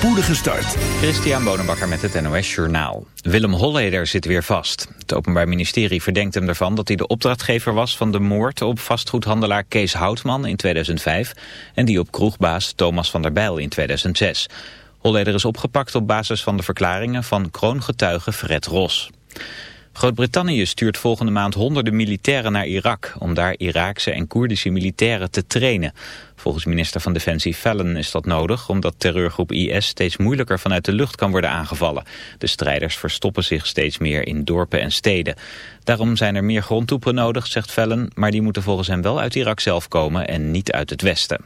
spoedige start. Christian Bonenbakker met het NOS Journaal. Willem Holleder zit weer vast. Het Openbaar Ministerie verdenkt hem ervan dat hij de opdrachtgever was van de moord op vastgoedhandelaar Kees Houtman in 2005 en die op kroegbaas Thomas van der Bijl in 2006. Holleder is opgepakt op basis van de verklaringen van kroongetuige Fred Ros. Groot-Brittannië stuurt volgende maand honderden militairen naar Irak... om daar Iraakse en Koerdische militairen te trainen. Volgens minister van Defensie Fallon is dat nodig... omdat terreurgroep IS steeds moeilijker vanuit de lucht kan worden aangevallen. De strijders verstoppen zich steeds meer in dorpen en steden. Daarom zijn er meer grondtroepen nodig, zegt Fallon... maar die moeten volgens hem wel uit Irak zelf komen en niet uit het westen.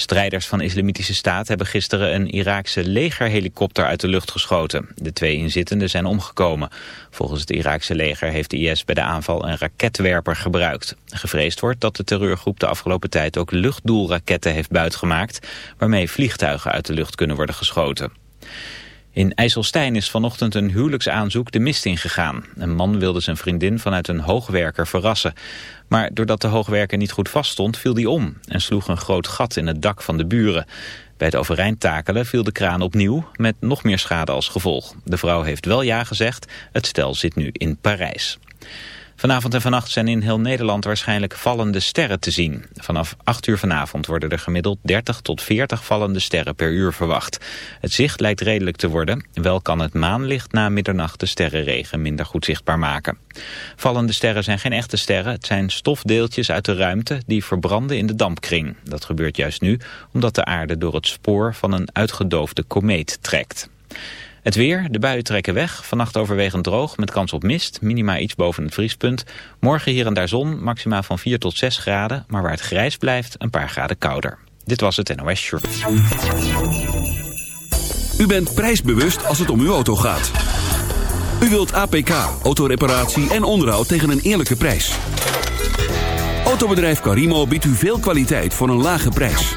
Strijders van Islamitische Staat hebben gisteren een Iraakse legerhelikopter uit de lucht geschoten. De twee inzittenden zijn omgekomen. Volgens het Iraakse leger heeft de IS bij de aanval een raketwerper gebruikt. Gevreesd wordt dat de terreurgroep de afgelopen tijd ook luchtdoelraketten heeft buitgemaakt... waarmee vliegtuigen uit de lucht kunnen worden geschoten. In IJsselstein is vanochtend een huwelijksaanzoek de mist ingegaan. Een man wilde zijn vriendin vanuit een hoogwerker verrassen. Maar doordat de hoogwerker niet goed vaststond viel die om... en sloeg een groot gat in het dak van de buren. Bij het overeind takelen viel de kraan opnieuw met nog meer schade als gevolg. De vrouw heeft wel ja gezegd, het stel zit nu in Parijs. Vanavond en vannacht zijn in heel Nederland waarschijnlijk vallende sterren te zien. Vanaf 8 uur vanavond worden er gemiddeld 30 tot 40 vallende sterren per uur verwacht. Het zicht lijkt redelijk te worden. Wel kan het maanlicht na middernacht de sterrenregen minder goed zichtbaar maken. Vallende sterren zijn geen echte sterren. Het zijn stofdeeltjes uit de ruimte die verbranden in de dampkring. Dat gebeurt juist nu omdat de aarde door het spoor van een uitgedoofde komeet trekt. Het weer, de buien trekken weg. Vannacht overwegend droog met kans op mist. Minima iets boven het vriespunt. Morgen hier en daar zon, maxima van 4 tot 6 graden. Maar waar het grijs blijft, een paar graden kouder. Dit was het NOS Short. U bent prijsbewust als het om uw auto gaat. U wilt APK, autoreparatie en onderhoud tegen een eerlijke prijs. Autobedrijf Carimo biedt u veel kwaliteit voor een lage prijs.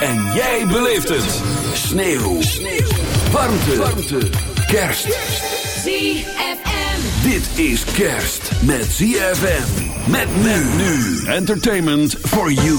En jij beleeft het. Sneeuw. Sneeuw. Warmte. Warmte. Kerst. ZFM. Dit is kerst met ZFM. Met men nu. Entertainment for you.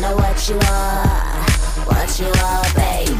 know what you are, what you are, baby.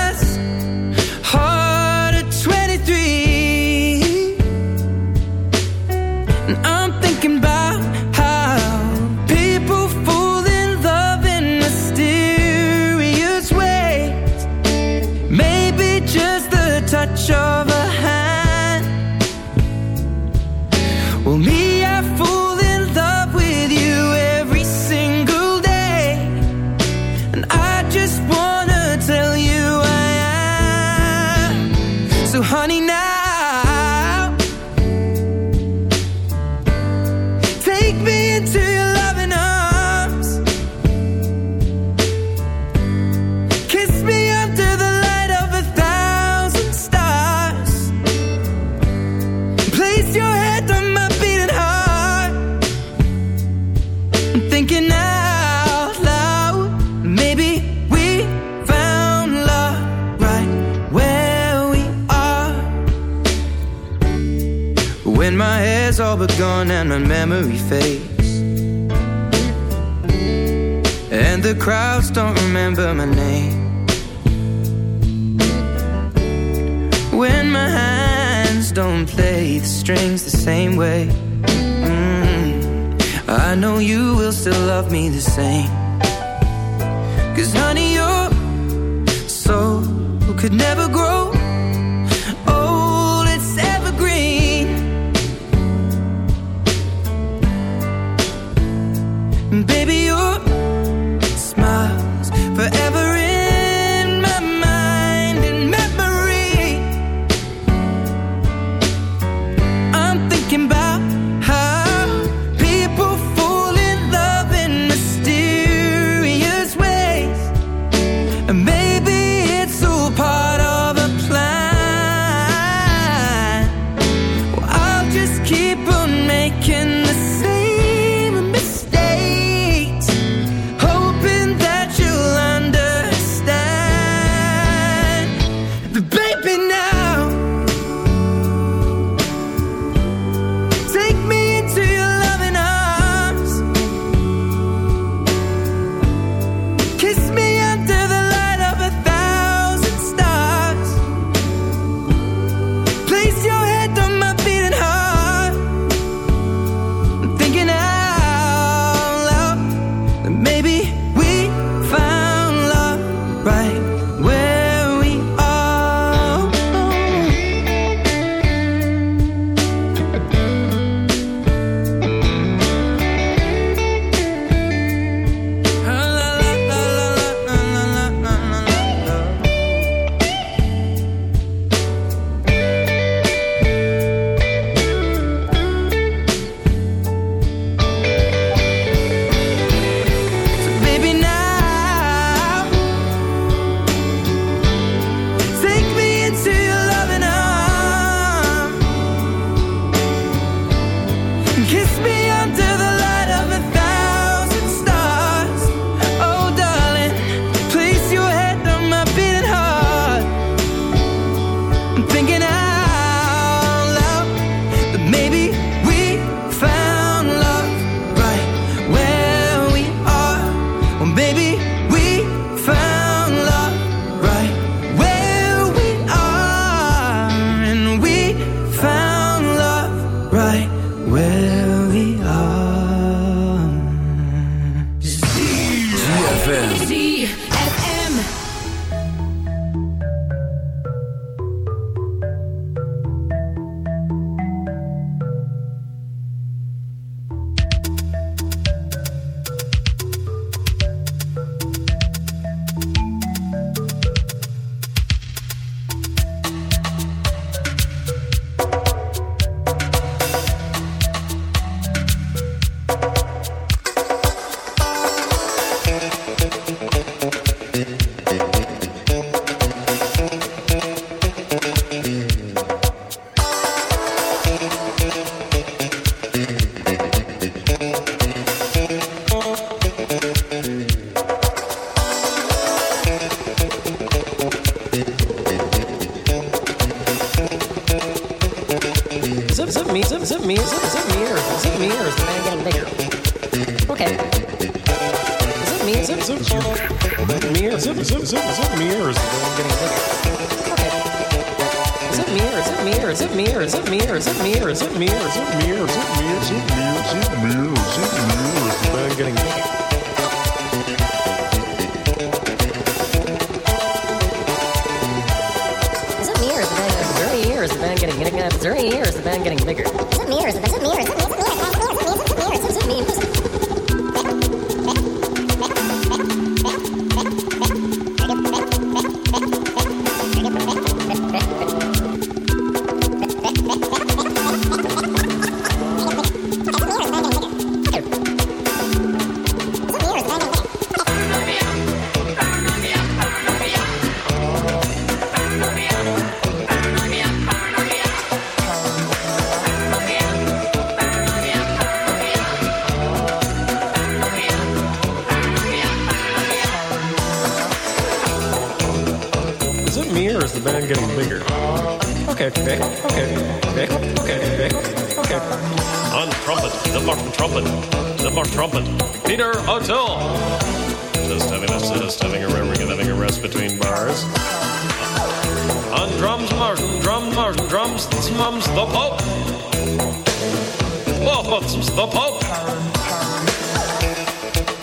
comes the Pope.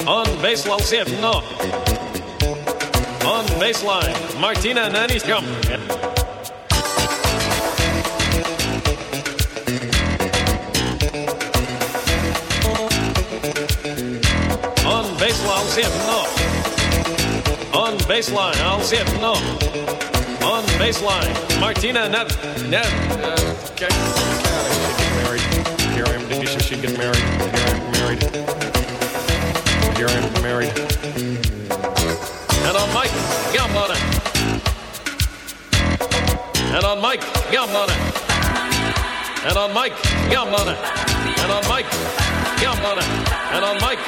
On base, Lalciev, no. On baseline, Martina Nanichum. On base, Lalciev, no. On baseline, Alciev, no. On baseline, Martina Nev... Nev... Uh, okay relationship, you get married, married, you're married. And on Mike, yum on it. And on Mike, yum on it. And on Mike, yum on it. And on Mike, yum on it. And on Mike,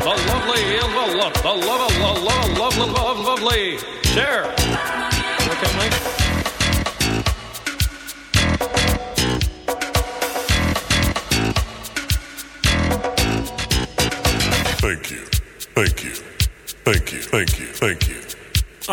the lovely, the love, the love, the love, the lovely, lovely lovely. Share. Okay, Mike.